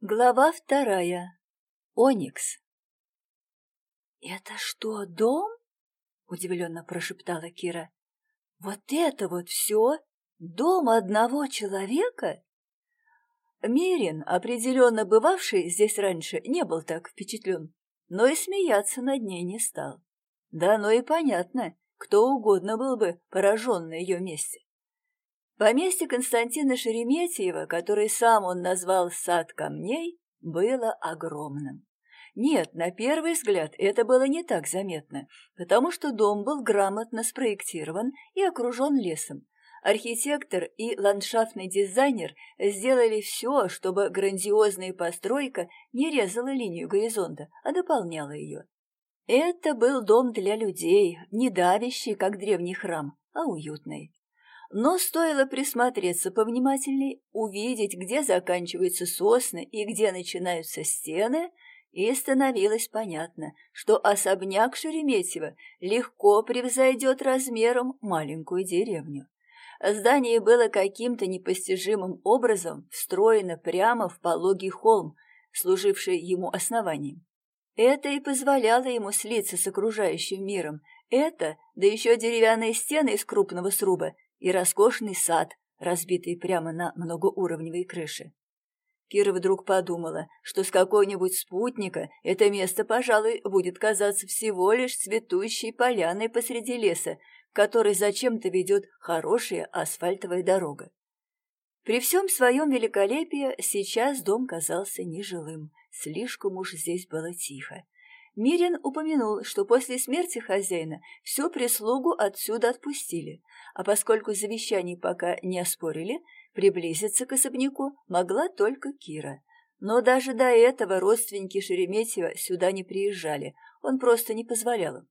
Глава вторая. Оникс. «Это что, дом?» — удивленно прошептала Кира. «Вот это вот все? Дом одного человека?» Мирин, определенно бывавший здесь раньше, не был так впечатлен, но и смеяться над ней не стал. Да, ну и понятно, кто угодно был бы поражен на ее месте. Поместье Константина Шереметьева, который сам он назвал «сад камней», было огромным. Нет, на первый взгляд это было не так заметно, потому что дом был грамотно спроектирован и окружен лесом. Архитектор и ландшафтный дизайнер сделали все, чтобы грандиозная постройка не резала линию горизонта, а дополняла ее. Это был дом для людей, не давящий, как древний храм, а уютный. Но стоило присмотреться повнимательней, увидеть, где заканчиваются сосны и где начинаются стены, и становилось понятно, что особняк Шереметьева легко превзойдет размером маленькую деревню. Здание было каким-то непостижимым образом встроено прямо в пологий холм, служивший ему основанием. Это и позволяло ему слиться с окружающим миром. Это, да еще деревянные стены из крупного сруба, и роскошный сад, разбитый прямо на многоуровневой крыше. Кира вдруг подумала, что с какой-нибудь спутника это место, пожалуй, будет казаться всего лишь цветущей поляной посреди леса, к которой зачем-то ведет хорошая асфальтовая дорога. При всем своем великолепии сейчас дом казался нежилым, слишком уж здесь было тихо. Мирин упомянул, что после смерти хозяина всю прислугу отсюда отпустили, а поскольку завещаний пока не оспорили, приблизиться к особняку могла только Кира. Но даже до этого родственники Шереметьева сюда не приезжали, он просто не позволял им.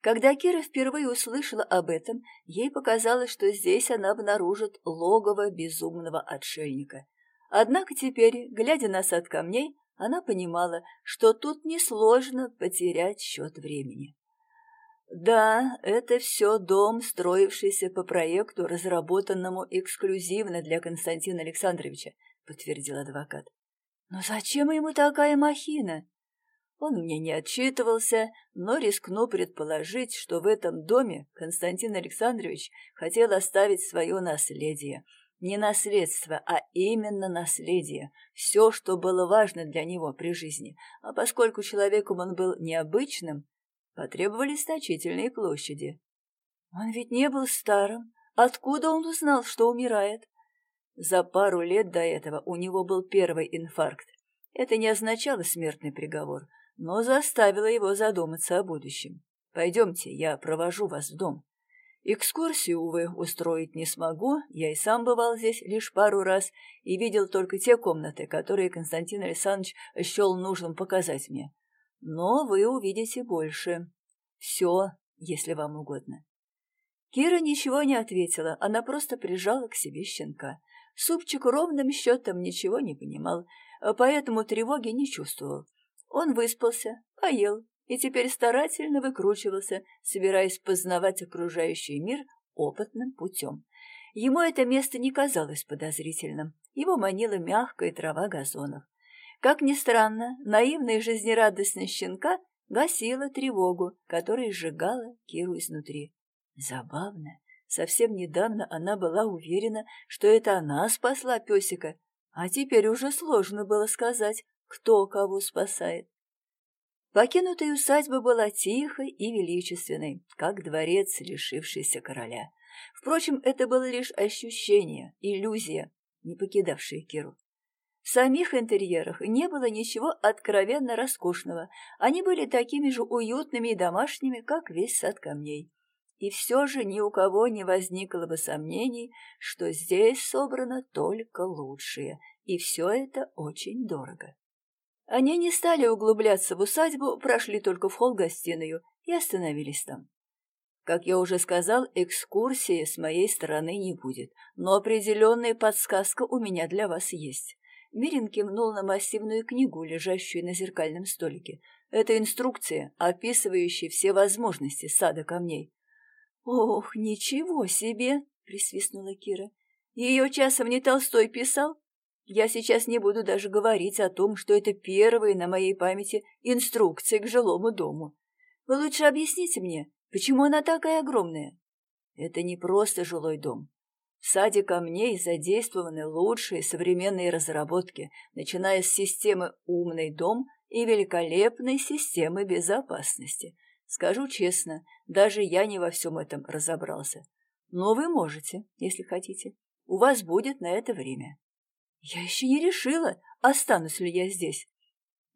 Когда Кира впервые услышала об этом, ей показалось, что здесь она обнаружит логово безумного отшельника. Однако теперь, глядя на сад камней, она понимала, что тут несложно потерять счет времени. Да, это все дом, строившийся по проекту, разработанному эксклюзивно для Константина Александровича, подтвердил адвокат. Но зачем ему такая махина? Он мне не отчитывался, но рискну предположить, что в этом доме Константин Александрович хотел оставить свое наследие — не наследство, а именно наследие, все, что было важно для него при жизни, а поскольку человеком он был необычным, потребовались значительные площади. Он ведь не был старым. Откуда он узнал, что умирает? За пару лет до этого у него был первый инфаркт. Это не означало смертный приговор, но заставило его задуматься о будущем. Пойдемте, я провожу вас в дом. Экскурсию, увы, устроить не смогу, я и сам бывал здесь лишь пару раз и видел только те комнаты, которые Константин Александрович счел нужным показать мне. Но вы увидите больше. Все, если вам угодно. Кира ничего не ответила, она просто прижала к себе щенка. Супчик ровным счетом ничего не понимал, поэтому тревоги не чувствовал. Он выспался, поел, и теперь старательно выкручивался, собираясь познавать окружающий мир опытным путем. Ему это место не казалось подозрительным, его манила мягкая трава газонов. Как ни странно, наивная жизнерадостность щенка гасила тревогу, которая сжигала Киру изнутри. Забавно, совсем недавно она была уверена, что это она спасла песика, а теперь уже сложно было сказать, кто кого спасает. Покинутая усадьба была тихой и величественной, как дворец, лишившийся короля. Впрочем, это было лишь ощущение, иллюзия, не покидавшая Киру. В самих интерьерах не было ничего откровенно роскошного, они были такими же уютными и домашними, как весь сад камней. И все же ни у кого не возникло бы сомнений, что здесь собрано только лучшее, и все это очень дорого. Они не стали углубляться в усадьбу, прошли только в холл-гостиную и остановились там. Как я уже сказал, экскурсии с моей стороны не будет, но определенная подсказка у меня для вас есть. Мирин кивнул на массивную книгу, лежащую на зеркальном столике. Это инструкция, описывающая все возможности сада камней. «Ох, ничего себе!» — присвистнула Кира. «Ее часом не Толстой писал?» Я сейчас не буду даже говорить о том, что это первые на моей памяти инструкции к жилому дому. Вы лучше объясните мне, почему она такая огромная? Это не просто жилой дом. В саде камней задействованы лучшие современные разработки, начиная с системы «Умный дом» и великолепной системы безопасности. Скажу честно, даже я не во всем этом разобрался. Но вы можете, если хотите. У вас будет на это время. Я еще не решила, останусь ли я здесь.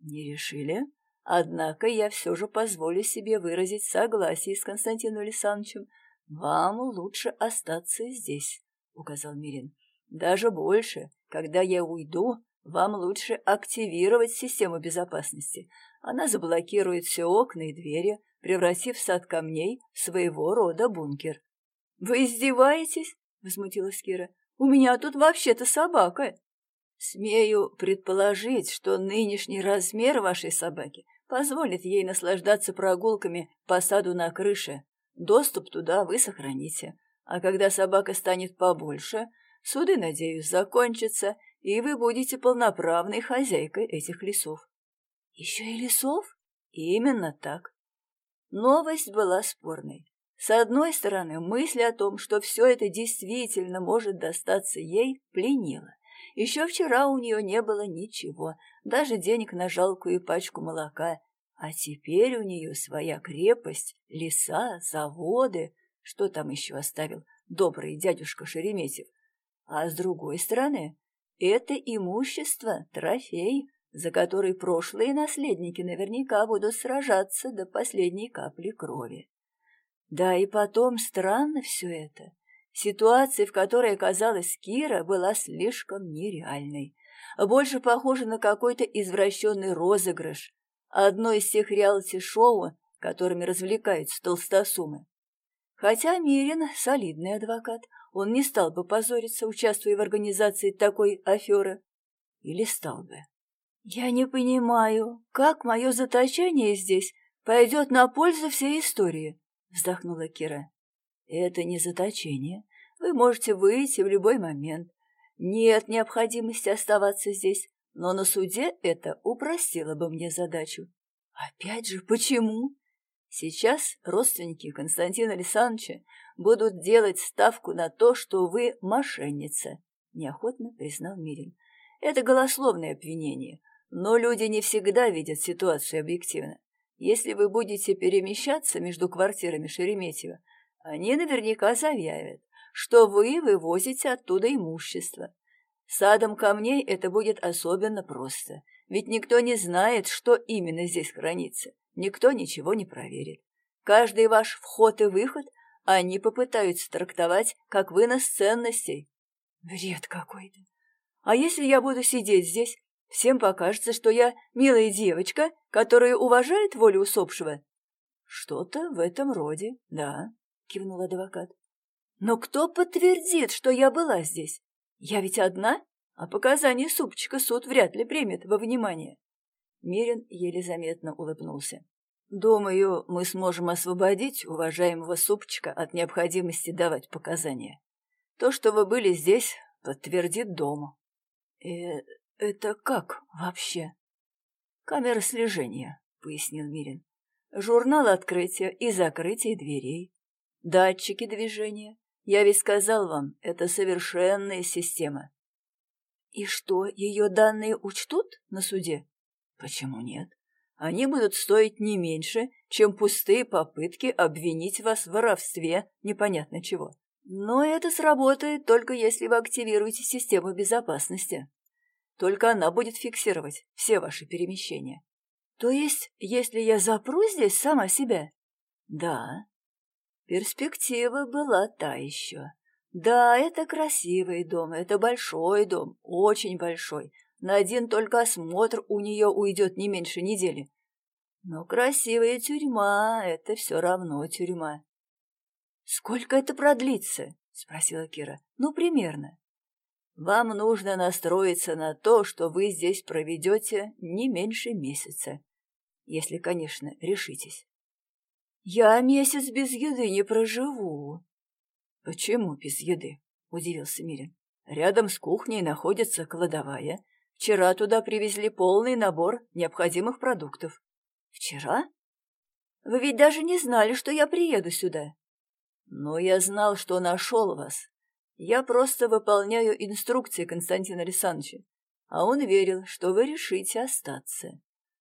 Не решили? Однако я все же позволю себе выразить согласие с Константином Александровичем. Вам лучше остаться здесь, указал Мирин. Даже больше, когда я уйду, вам лучше активировать систему безопасности. Она заблокирует все окна и двери, превратив сад камней в своего рода бункер. — Вы издеваетесь? — возмутилась Кира. — У меня тут вообще-то собака. Смею предположить, что нынешний размер вашей собаки позволит ей наслаждаться прогулками по саду на крыше. Доступ туда вы сохраните. А когда собака станет побольше, суды, надеюсь, закончатся, и вы будете полноправной хозяйкой этих лесов. Еще и лесов? Именно так. Новость была спорной. С одной стороны, мысль о том, что все это действительно может достаться ей, пленила. Еще вчера у нее не было ничего, даже денег на жалкую пачку молока. А теперь у нее своя крепость, леса, заводы. Что там еще оставил добрый дядюшка Шереметьев? А с другой стороны, это имущество, трофей, за который прошлые наследники наверняка будут сражаться до последней капли крови. Да и потом странно все это. Ситуация, в которой оказалась Кира, была слишком нереальной. Больше похожа на какой-то извращенный розыгрыш. Одно из тех реалити-шоу, которыми развлекаются толстосумы. Хотя Мирин — солидный адвокат, он не стал бы позориться, участвуя в организации такой аферы. Или стал бы. «Я не понимаю, как мое заточение здесь пойдет на пользу всей истории», — вздохнула Кира. «Это не заточение. Вы можете выйти в любой момент. Нет необходимости оставаться здесь, но на суде это упростило бы мне задачу. Опять же, почему? Сейчас родственники Константина Александровича будут делать ставку на то, что вы мошенница, неохотно признал Мирин. Это голословное обвинение, но люди не всегда видят ситуацию объективно. Если вы будете перемещаться между квартирами Шереметьева, они наверняка заявят, что вы вывозите оттуда имущество. Садом камней это будет особенно просто, ведь никто не знает, что именно здесь хранится, никто ничего не проверит. Каждый ваш вход и выход они попытаются трактовать как вынос ценностей. Бред какой-то. А если я буду сидеть здесь, всем покажется, что я милая девочка, которая уважает волю усопшего. Что-то в этом роде, да, кивнул адвокат. Но кто подтвердит, что я была здесь? Я ведь одна, а показания супчика суд вряд ли примет во внимание. Мирин еле заметно улыбнулся. Думаю, мы сможем освободить уважаемого супчика от необходимости давать показания. То, что вы были здесь, подтвердит дом. Э, это как вообще? Камера слежения, пояснил Мирин. Журнал открытия и закрытия дверей, датчики движения, я ведь сказал вам, это совершенная система. И что, ее данные учтут на суде? Почему нет? Они будут стоить не меньше, чем пустые попытки обвинить вас в воровстве непонятно чего. Но это сработает только если вы активируете систему безопасности. Только она будет фиксировать все ваши перемещения. То есть, если я запру здесь сама себя? Да, Перспектива была та еще. Да, это красивый дом, это большой дом, очень большой. На один только осмотр у нее уйдет не меньше недели. Но красивая тюрьма — это все равно тюрьма. — Сколько это продлится? — спросила Кира. — Ну, примерно. Вам нужно настроиться на то, что вы здесь проведете не меньше месяца. Если, конечно, решитесь. Я месяц без еды не проживу. Почему без еды? Удивился Мирин. Рядом с кухней находится кладовая. Вчера туда привезли полный набор необходимых продуктов. Вчера? Вы ведь даже не знали, что я приеду сюда. Но я знал, что нашел вас. Я просто выполняю инструкции Константина Александровича, а он верил, что вы решите остаться.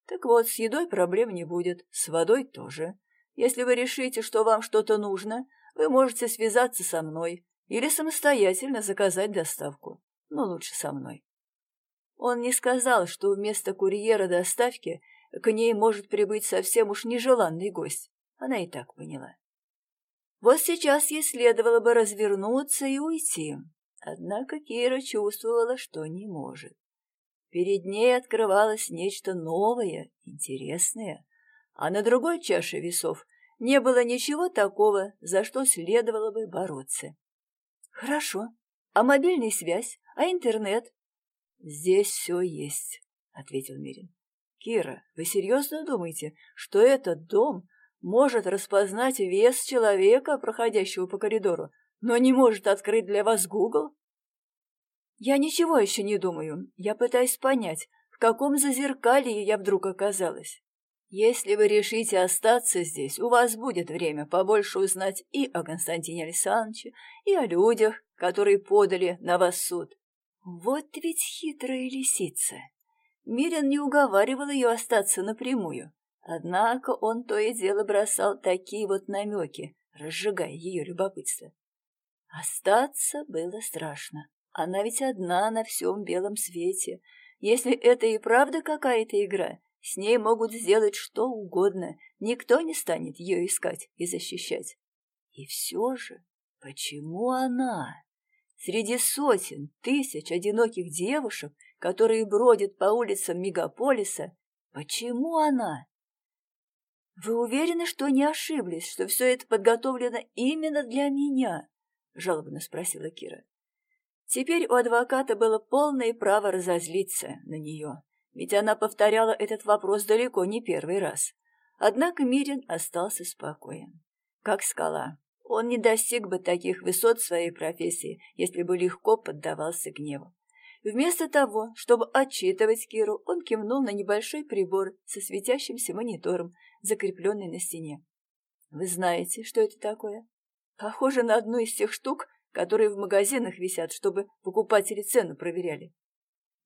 Так вот, с едой проблем не будет, с водой тоже. Если вы решите, что вам что-то нужно, вы можете связаться со мной или самостоятельно заказать доставку, но лучше со мной. Он не сказал, что вместо курьера доставки к ней может прибыть совсем уж нежеланный гость. Она и так поняла. Вот сейчас ей следовало бы развернуться и уйти. Однако Кира чувствовала, что не может. Перед ней открывалось нечто новое, интересное, а на другой чаше весов не было ничего такого, за что следовало бы бороться. «Хорошо. А мобильная связь? А интернет?» «Здесь все есть», — ответил Мирин. «Кира, вы серьезно думаете, что этот дом может распознать вес человека, проходящего по коридору, но не может открыть для вас Google?» «Я ничего еще не думаю. Я пытаюсь понять, в каком зазеркалье я вдруг оказалась. Если вы решите остаться здесь, у вас будет время побольше узнать и о Константине Александровиче, и о людях, которые подали на вас суд. Вот ведь хитрая лисица. Мирин не уговаривал ее остаться напрямую, однако он то и дело бросал такие вот намеки, разжигая ее любопытство. Остаться было страшно. Она ведь одна на всем белом свете. Если это и правда какая-то игра, с ней могут сделать что угодно, никто не станет ее искать и защищать. И все же, почему она? Среди сотен, тысяч одиноких девушек, которые бродят по улицам мегаполиса, почему она? Вы уверены, что не ошиблись, что все это подготовлено именно для меня? Жалобно спросила Кира. Теперь у адвоката было полное право разозлиться на нее ведь она повторяла этот вопрос далеко не первый раз. Однако Мирин остался спокоен. Как скала. Он не достиг бы таких высот своей профессии, если бы легко поддавался гневу. Вместо того, чтобы отчитывать Киру, он кивнул на небольшой прибор со светящимся монитором, закрепленный на стене. «Вы знаете, что это такое? Похоже на одну из тех штук, которые в магазинах висят, чтобы покупатели цену проверяли».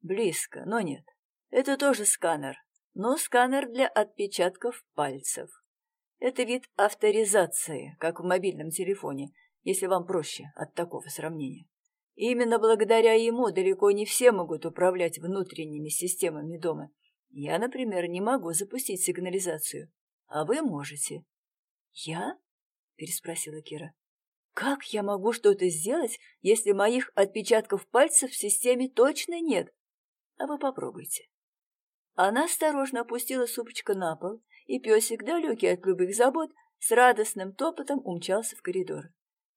«Близко, но нет. Это тоже сканер, но сканер для отпечатков пальцев. Это вид авторизации, как в мобильном телефоне, если вам проще от такого сравнения. И именно благодаря ему далеко не все могут управлять внутренними системами дома. Я, например, не могу запустить сигнализацию, а вы можете. «Я?» — переспросила Кира. «Как я могу что-то сделать, если моих отпечатков пальцев в системе точно нет? А вы попробуйте». Она осторожно опустила супочка на пол, и песик, далекий от любых забот, с радостным топотом умчался в коридор.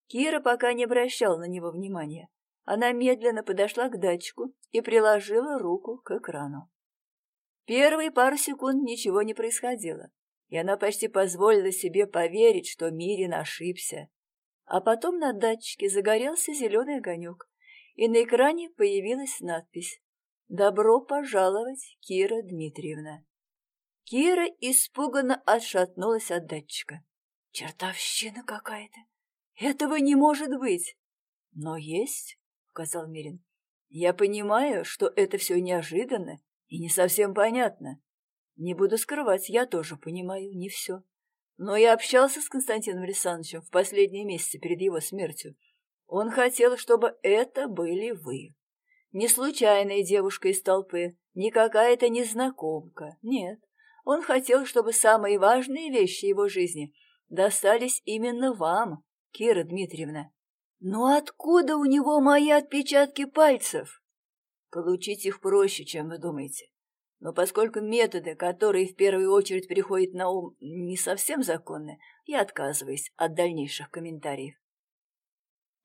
Кира пока не обращала на него внимания. Она медленно подошла к датчику и приложила руку к экрану. Первые пару секунд ничего не происходило, и она почти позволила себе поверить, что Мирин ошибся. А потом на датчике загорелся зеленый огонек, и на экране появилась надпись «Добро пожаловать, Кира Дмитриевна!» Кира испуганно отшатнулась от датчика. «Чертовщина какая-то! Этого не может быть!» «Но есть», — сказал Мирин. «Я понимаю, что это все неожиданно и не совсем понятно. Не буду скрывать, я тоже понимаю не все. Но я общался с Константином Александровичем в последние месяцы перед его смертью. Он хотел, чтобы это были вы. Не случайная девушка из толпы, не какая-то незнакомка. Нет, он хотел, чтобы самые важные вещи его жизни достались именно вам, Кира Дмитриевна. Но откуда у него мои отпечатки пальцев? Получить их проще, чем вы думаете. Но поскольку методы, которые в первую очередь приходят на ум, не совсем законны, я отказываюсь от дальнейших комментариев.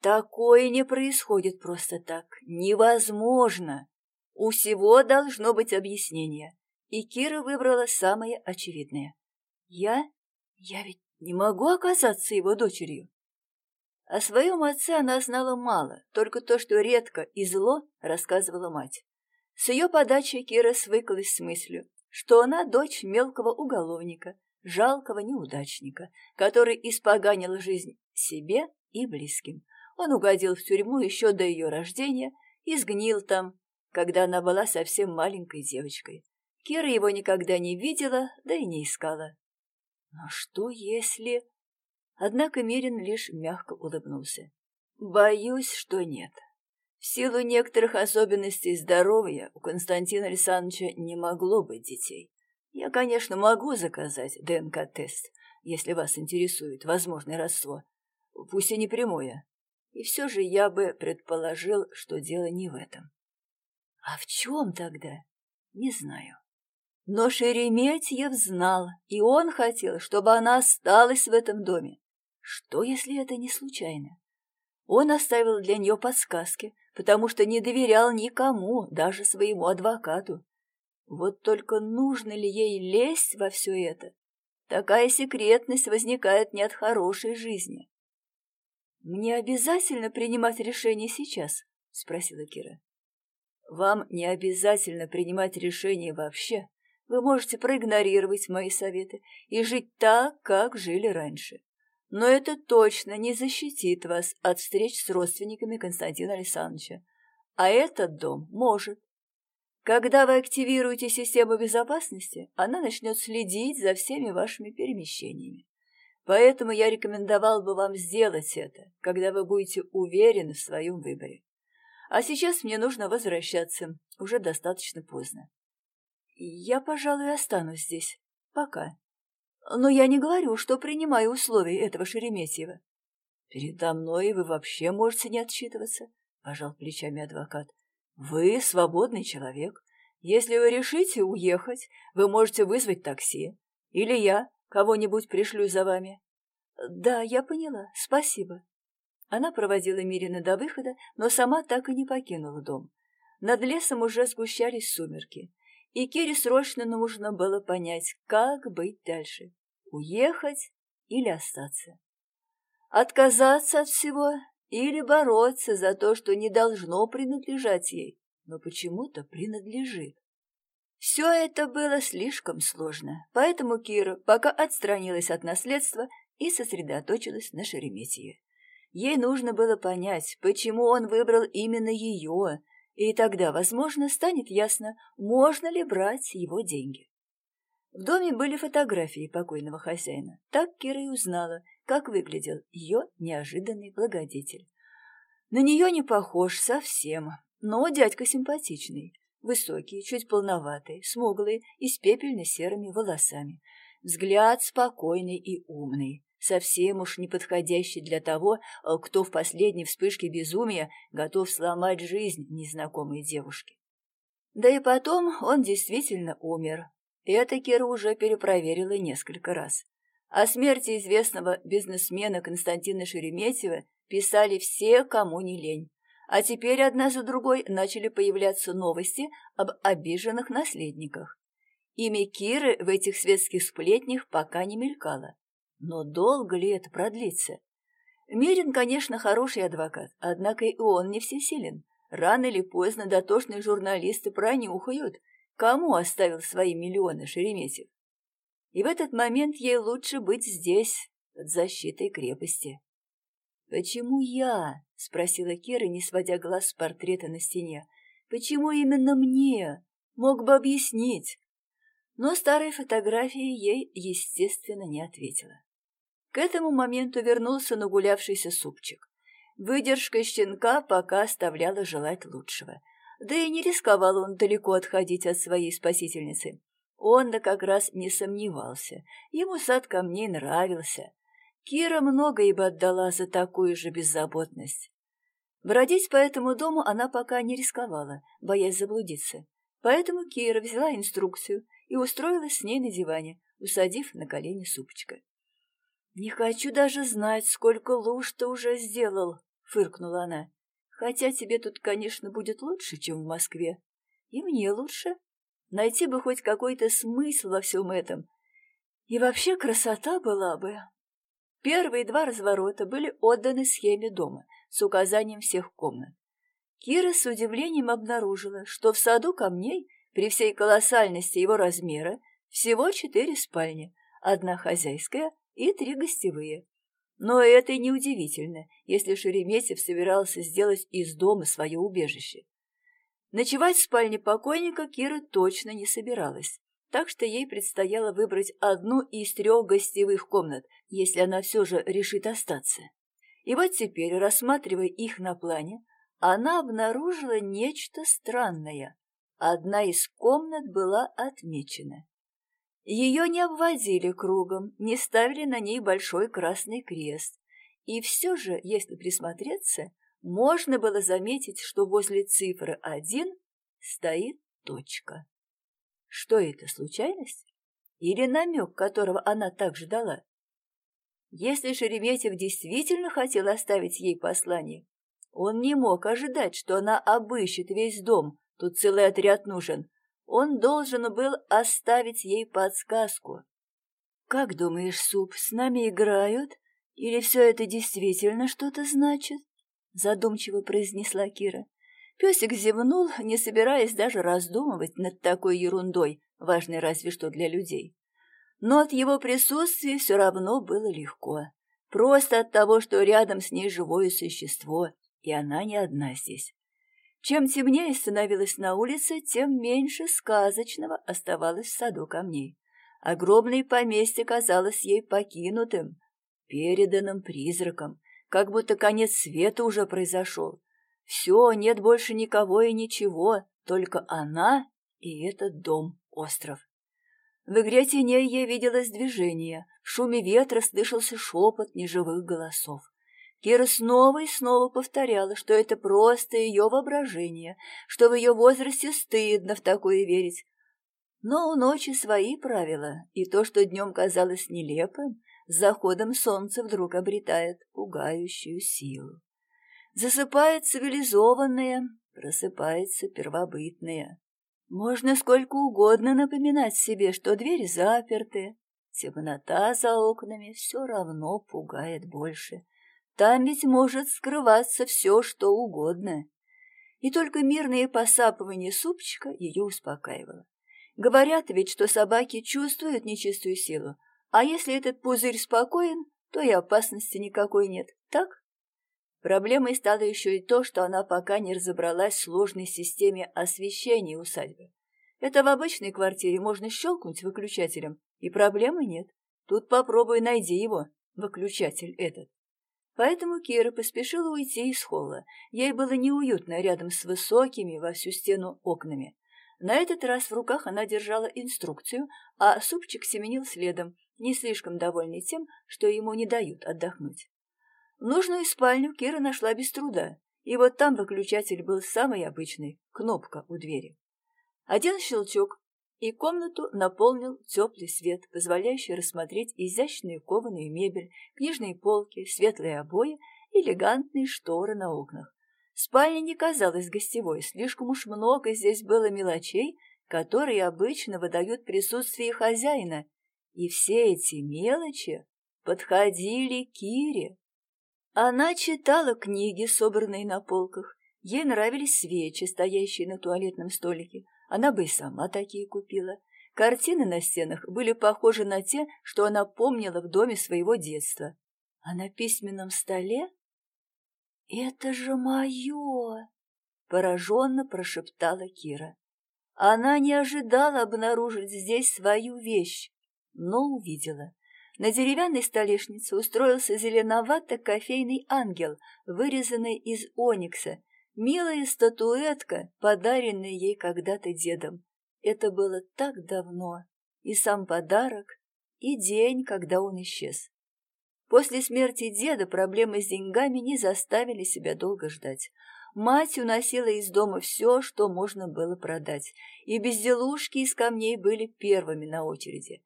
Такое не происходит просто так. Невозможно. У всего должно быть объяснение. И Кира выбрала самое очевидное. Я? Я ведь не могу оказаться его дочерью. О своем отце она знала мало, только то, что редко и зло рассказывала мать. С ее подачи Кира свыклась с мыслью, что она дочь мелкого уголовника, жалкого неудачника, который испоганил жизнь себе и близким. Он угодил в тюрьму еще до ее рождения и сгнил там, когда она была совсем маленькой девочкой. Кира его никогда не видела, да и не искала. Но что если... Однако Мирин лишь мягко улыбнулся. «Боюсь, что нет. В силу некоторых особенностей здоровья у Константина Александровича не могло быть детей. Я, конечно, могу заказать ДНК-тест, если вас интересует возможное родство, пусть и не прямое. И все же я бы предположил, что дело не в этом. А в чем тогда? Не знаю. Но Шереметьев знал, и он хотел, чтобы она осталась в этом доме. Что, если это не случайно? Он оставил для нее подсказки, потому что не доверял никому, даже своему адвокату. Вот только нужно ли ей лезть во все это? Такая секретность возникает не от хорошей жизни. «Мне обязательно принимать решение сейчас?» — спросила Кира. «Вам не обязательно принимать решение вообще. Вы можете проигнорировать мои советы и жить так, как жили раньше. Но это точно не защитит вас от встреч с родственниками Константина Александровича. А этот дом может. Когда вы активируете систему безопасности, она начнет следить за всеми вашими перемещениями. Поэтому я рекомендовал бы вам сделать это, когда вы будете уверены в своем выборе. А сейчас мне нужно возвращаться, уже достаточно поздно. Я, пожалуй, останусь здесь. Пока. Но я не говорю, что принимаю условия этого Шереметьева. Передо мной вы вообще можете не отчитываться, пожал плечами адвокат. Вы свободный человек. Если вы решите уехать, вы можете вызвать такси. Или я кого-нибудь пришлю за вами. Да, я поняла. Спасибо. Она проводила Мирина до выхода, но сама так и не покинула дом. Над лесом уже сгущались сумерки, и Кире срочно нужно было понять, как быть дальше уехать или остаться. Отказаться от всего или бороться за то, что не должно принадлежать ей, но почему-то принадлежит. Все это было слишком сложно, поэтому Кира пока отстранилась от наследства и сосредоточилась на Шереметьеве. Ей нужно было понять, почему он выбрал именно ее, и тогда, возможно, станет ясно, можно ли брать его деньги. В доме были фотографии покойного хозяина. Так Кира и узнала, как выглядел ее неожиданный благодетель. На нее не похож совсем, но дядька симпатичный. Высокий, чуть полноватый, смуглый и с пепельно-серыми волосами. Взгляд спокойный и умный, совсем уж не подходящий для того, кто в последней вспышке безумия готов сломать жизнь незнакомой девушки. Да и потом он действительно умер, это Кира уже перепроверила несколько раз. О смерти известного бизнесмена Константина Шереметьева писали все, кому не лень. А теперь одна за другой начали появляться новости об обиженных наследниках. Имя Киры в этих светских сплетнях пока не мелькало. Но долго ли это продлится? Мирин, конечно, хороший адвокат, однако и он не всесилен. Рано или поздно дотошные журналисты пронюхают, Кому оставил свои миллионы Шереметьев? И в этот момент ей лучше быть здесь, под защитой крепости. «Почему я?» — спросила Кира, не сводя глаз с портрета на стене. «Почему именно мне? Мог бы объяснить». Но старая фотография ей, естественно, не ответила. К этому моменту вернулся нагулявшийся супчик. Выдержка щенка пока оставляла желать лучшего. Да и не рисковал он далеко отходить от своей спасительницы. Он-то как раз не сомневался. Ему сад камней нравился. Кира многое бы отдала за такую же беззаботность. Бродить по этому дому она пока не рисковала, боясь заблудиться. Поэтому Кира взяла инструкцию и устроилась с ней на диване, усадив на колени супчика. «Не хочу даже знать, сколько луж ты уже сделал», — фыркнула она. Хотя тебе тут, конечно, будет лучше, чем в Москве. И мне лучше. Найти бы хоть какой-то смысл во всем этом. И вообще красота была бы. Первые два разворота были отданы схеме дома с указанием всех комнат. Кира с удивлением обнаружила, что в саду камней, при всей колоссальности его размера, всего четыре спальни, одна хозяйская и три гостевые. Но это и не удивительно, если Шереметьев собирался сделать из дома свое убежище. Ночевать в спальне покойника Кира точно не собиралась, так что ей предстояло выбрать одну из трех гостевых комнат, если она все же решит остаться. И вот теперь, рассматривая их на плане, она обнаружила нечто странное. Одна из комнат была отмечена. Ее не обводили кругом, не ставили на ней большой красный крест. И все же, если присмотреться, можно было заметить, что возле цифры один стоит точка. Что это, случайность? Или намек, которого она так ждала? Если Шереметьев действительно хотел оставить ей послание, он не мог ожидать, что она обыщет весь дом, тут целый отряд нужен. Он должен был оставить ей подсказку. «Как думаешь, Суп, с нами играют? Или все это действительно что-то значит?» Задумчиво произнесла Кира. Песик зевнул, не собираясь даже раздумывать над такой ерундой, важной разве что для людей. Но от его присутствия все равно было легко. Просто от того, что рядом с ней живое существо, и она не одна здесь. Чем темнее становилось на улице, тем меньше сказочного оставалось в саду камней. Огромное поместье казалось ей покинутым, переданным призраком, как будто конец света уже произошел. Все, нет больше никого и ничего, только она и этот дом, остров. В игре теней ей виделось движение, в шуме ветра слышался шепот неживых голосов. Кира снова и снова повторяла, что это просто ее воображение, что в ее возрасте стыдно в такое верить. Но у ночи свои правила, и то, что днем казалось нелепым, с заходом солнца вдруг обретает пугающую силу. Засыпает цивилизованное, просыпается первобытное. Можно сколько угодно напоминать себе, что двери заперты, темнота за окнами все равно пугает больше — там ведь может скрываться все, что угодно. И только мирное посапывание супчика ее успокаивало. Говорят ведь, что собаки чувствуют нечистую силу, а если этот пузырь спокоен, то и опасности никакой нет, так? Проблемой стало еще и то, что она пока не разобралась в сложной системе освещения усадьбы. Это в обычной квартире можно щелкнуть выключателем, и проблемы нет. Тут попробуй найди его, выключатель этот. Поэтому Кира поспешила уйти из холла. Ей было неуютно рядом с высокими во всю стену окнами. На этот раз в руках она держала инструкцию, а супчик семенил следом, не слишком довольный тем, что ему не дают отдохнуть. Нужную спальню Кира нашла без труда, и вот там выключатель был самый обычный, кнопка у двери. Один щелчок, и комнату наполнил теплый свет, позволяющий рассмотреть изящную кованую мебель, книжные полки, светлые обои и элегантные шторы на окнах. Спальня не казалась гостевой, слишком уж много здесь было мелочей, которые обычно выдают присутствие хозяина, и все эти мелочи подходили Кире. Она читала книги, собранные на полках, ей нравились свечи, стоящие на туалетном столике, она бы и сама такие купила. Картины на стенах были похожи на те, что она помнила в доме своего детства. А на письменном столе... «Это же мое!» — пораженно прошептала Кира. Она не ожидала обнаружить здесь свою вещь, но увидела. На деревянной столешнице устроился зеленовато-кофейный ангел, вырезанный из оникса, Милая статуэтка, подаренная ей когда-то дедом. Это было так давно. И сам подарок, и день, когда он исчез. После смерти деда проблемы с деньгами не заставили себя долго ждать. Мать уносила из дома все, что можно было продать, и безделушки из камней были первыми на очереди.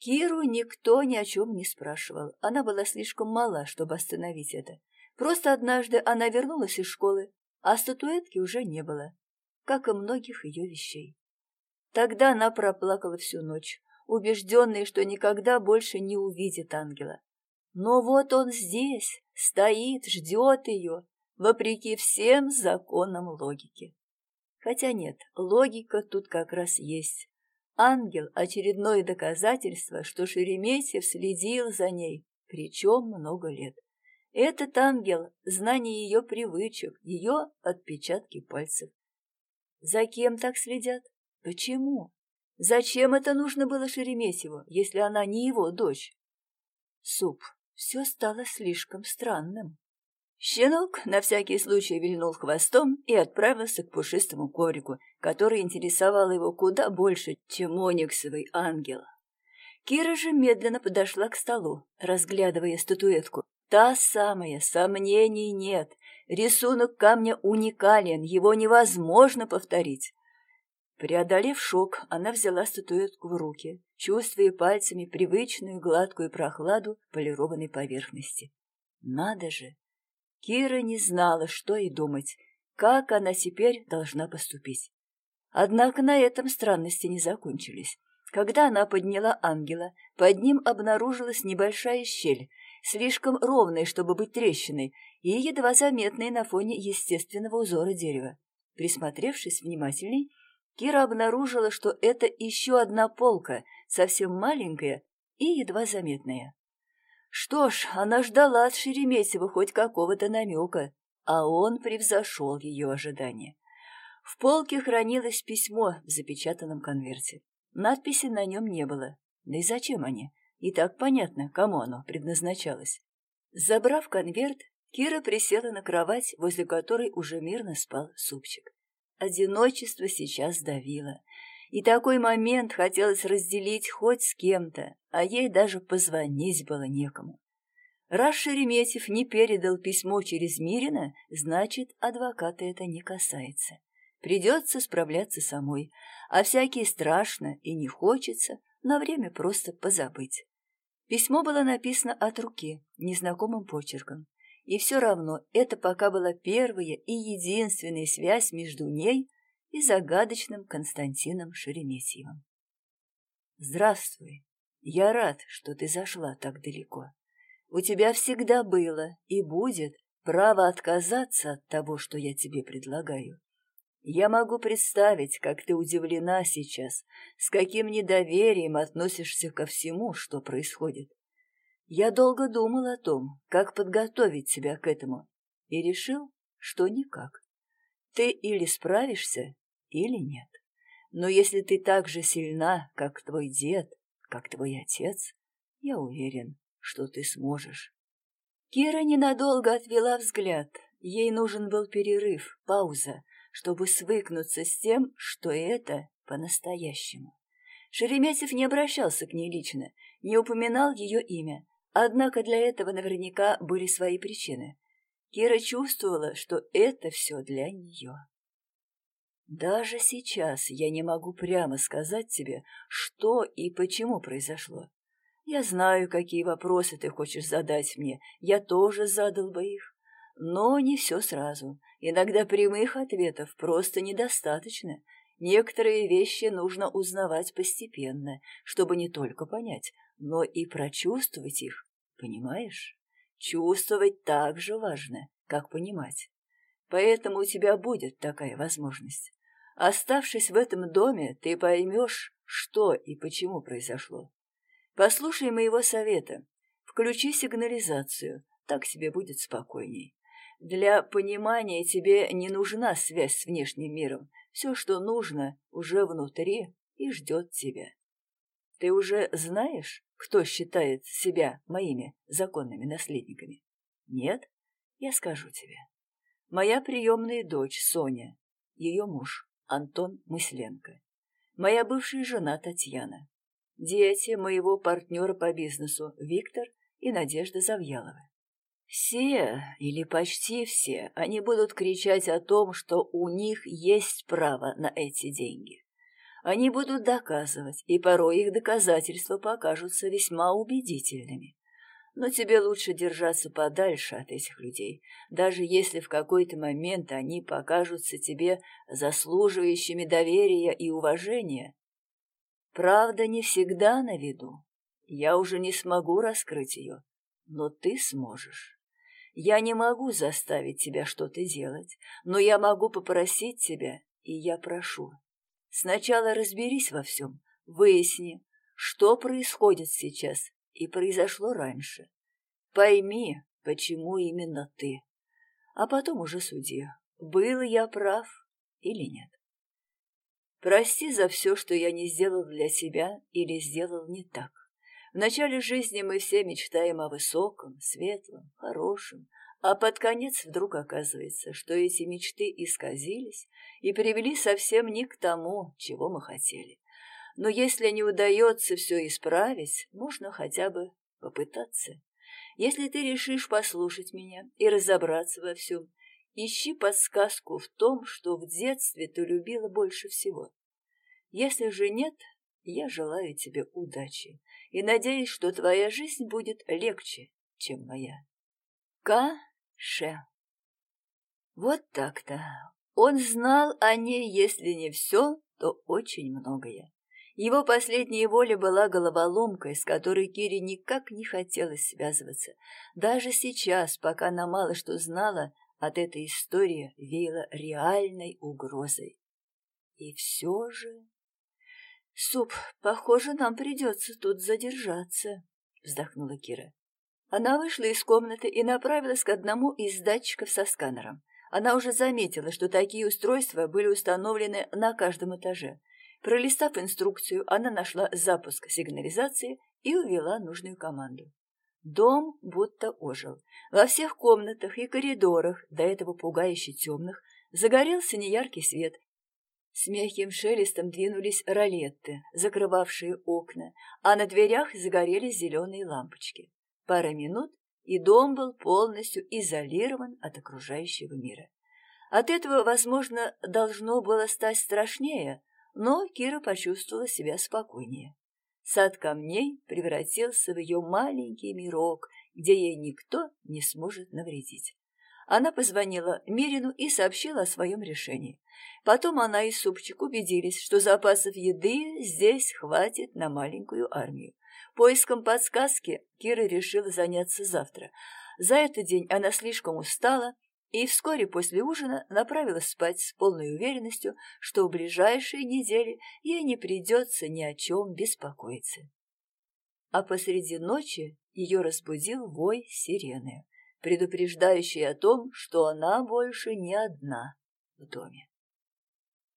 Киру никто ни о чем не спрашивал, она была слишком мала, чтобы остановить это. Просто однажды она вернулась из школы, а статуэтки уже не было, как и многих ее вещей. Тогда она проплакала всю ночь, убежденная, что никогда больше не увидит ангела. Но вот он здесь, стоит, ждет ее, вопреки всем законам логики. Хотя нет, логика тут как раз есть. Ангел — очередное доказательство, что Шереметьев следил за ней, причем много лет. Этот ангел — знание ее привычек, ее отпечатки пальцев. За кем так следят? Почему? Зачем это нужно было Шереметьеву, если она не его дочь? Суп. Все стало слишком странным. Щенок на всякий случай вильнул хвостом и отправился к пушистому коврику, который интересовал его куда больше, чем ониксовый ангел. Кира же медленно подошла к столу, разглядывая статуэтку. Та самая, сомнений нет. Рисунок камня уникален, его невозможно повторить. Преодолев шок, она взяла статуэтку в руки, чувствуя пальцами привычную гладкую прохладу полированной поверхности. Надо же! Кира не знала, что и думать, как она теперь должна поступить. Однако на этом странности не закончились. Когда она подняла ангела, под ним обнаружилась небольшая щель, слишком ровная, чтобы быть трещиной, и едва заметная на фоне естественного узора дерева. Присмотревшись внимательней, Кира обнаружила, что это еще одна полка, совсем маленькая и едва заметная. Что ж, она ждала от Шереметьева хоть какого-то намека, а он превзошел ее ожидания. В полке хранилось письмо в запечатанном конверте. Надписи на нем не было. Да и зачем они? И так понятно, кому оно предназначалось. Забрав конверт, Кира присела на кровать, возле которой уже мирно спал супчик. Одиночество сейчас давило. И такой момент хотелось разделить хоть с кем-то, а ей даже позвонить было некому. Раз Шереметьев не передал письмо через Мирина, значит, адвоката это не касается. Придется справляться самой, а всякие страшно и не хочется на время просто позабыть. Письмо было написано от руки, незнакомым почерком. И все равно это пока была первая и единственная связь между ней и загадочным Константином Шереметьевым. «Здравствуй. Я рад, что ты зашла так далеко. У тебя всегда было и будет право отказаться от того, что я тебе предлагаю. Я могу представить, как ты удивлена сейчас, с каким недоверием относишься ко всему, что происходит. Я долго думал о том, как подготовить себя к этому, и решил, что никак. Ты или справишься, или нет. Но если ты так же сильна, как твой дед, как твой отец, я уверен, что ты сможешь. Кира ненадолго отвела взгляд. Ей нужен был перерыв, пауза, чтобы свыкнуться с тем, что это по-настоящему. Шереметьев не обращался к ней лично, не упоминал ее имя, однако для этого наверняка были свои причины. Кира чувствовала, что это все для нее. Даже сейчас я не могу прямо сказать тебе, что и почему произошло. Я знаю, какие вопросы ты хочешь задать мне, я тоже задал бы их. Но не все сразу. Иногда прямых ответов просто недостаточно. Некоторые вещи нужно узнавать постепенно, чтобы не только понять, но и прочувствовать их. Понимаешь? Чувствовать так же важно, как понимать. Поэтому у тебя будет такая возможность. Оставшись в этом доме, ты поймешь, что и почему произошло. Послушай моего совета. Включи сигнализацию, так тебе будет спокойней. Для понимания тебе не нужна связь с внешним миром. Все, что нужно, уже внутри и ждет тебя. Ты уже знаешь, кто считает себя моими законными наследниками? Нет? Я скажу тебе. Моя приемная дочь Соня, ее муж Антон Мысленко, моя бывшая жена Татьяна, дети моего партнера по бизнесу Виктор и Надежда Завьялова. Все, или почти все, они будут кричать о том, что у них есть право на эти деньги. Они будут доказывать, и порой их доказательства покажутся весьма убедительными. Но тебе лучше держаться подальше от этих людей, даже если в какой-то момент они покажутся тебе заслуживающими доверия и уважения. Правда не всегда на виду. Я уже не смогу раскрыть ее, но ты сможешь. Я не могу заставить тебя что-то делать, но я могу попросить тебя, и я прошу. Сначала разберись во всем, выясни, что происходит сейчас и произошло раньше. Пойми, почему именно ты, а потом уже суди, был я прав или нет. Прости за все, что я не сделал для себя или сделал не так. В начале жизни мы все мечтаем о высоком, светлом, хорошем, а под конец вдруг оказывается, что эти мечты исказились и привели совсем не к тому, чего мы хотели. Но если не удается все исправить, можно хотя бы попытаться. Если ты решишь послушать меня и разобраться во всем, ищи подсказку в том, что в детстве ты любила больше всего. Если же нет, я желаю тебе удачи и надеюсь, что твоя жизнь будет легче, чем моя. К. Ше. Вот так-то. Он знал о ней, если не все, то очень многое. Его последняя воля была головоломкой, с которой Кире никак не хотелось связываться. Даже сейчас, пока она мало что знала, от этой истории веяло реальной угрозой. И все же... «Суп, похоже, нам придется тут задержаться», — вздохнула Кира. Она вышла из комнаты и направилась к одному из датчиков со сканером. Она уже заметила, что такие устройства были установлены на каждом этаже. Пролистав инструкцию, она нашла запуск сигнализации и увела нужную команду. Дом будто ожил. Во всех комнатах и коридорах, до этого пугающе темных, загорелся неяркий свет, с мягким шелестом двинулись ролетты, закрывавшие окна, а на дверях загорелись зеленые лампочки. Пара минут, и дом был полностью изолирован от окружающего мира. От этого, возможно, должно было стать страшнее, но Кира почувствовала себя спокойнее. Сад камней превратился в ее маленький мирок, где ей никто не сможет навредить. Она позвонила Мирину и сообщила о своем решении. Потом она и Супчик убедились, что запасов еды здесь хватит на маленькую армию. Поиском подсказки Кира решила заняться завтра. За этот день она слишком устала и вскоре после ужина направилась спать с полной уверенностью, что в ближайшие недели ей не придется ни о чем беспокоиться. А посреди ночи ее разбудил вой сирены предупреждающий о том, что она больше не одна в доме.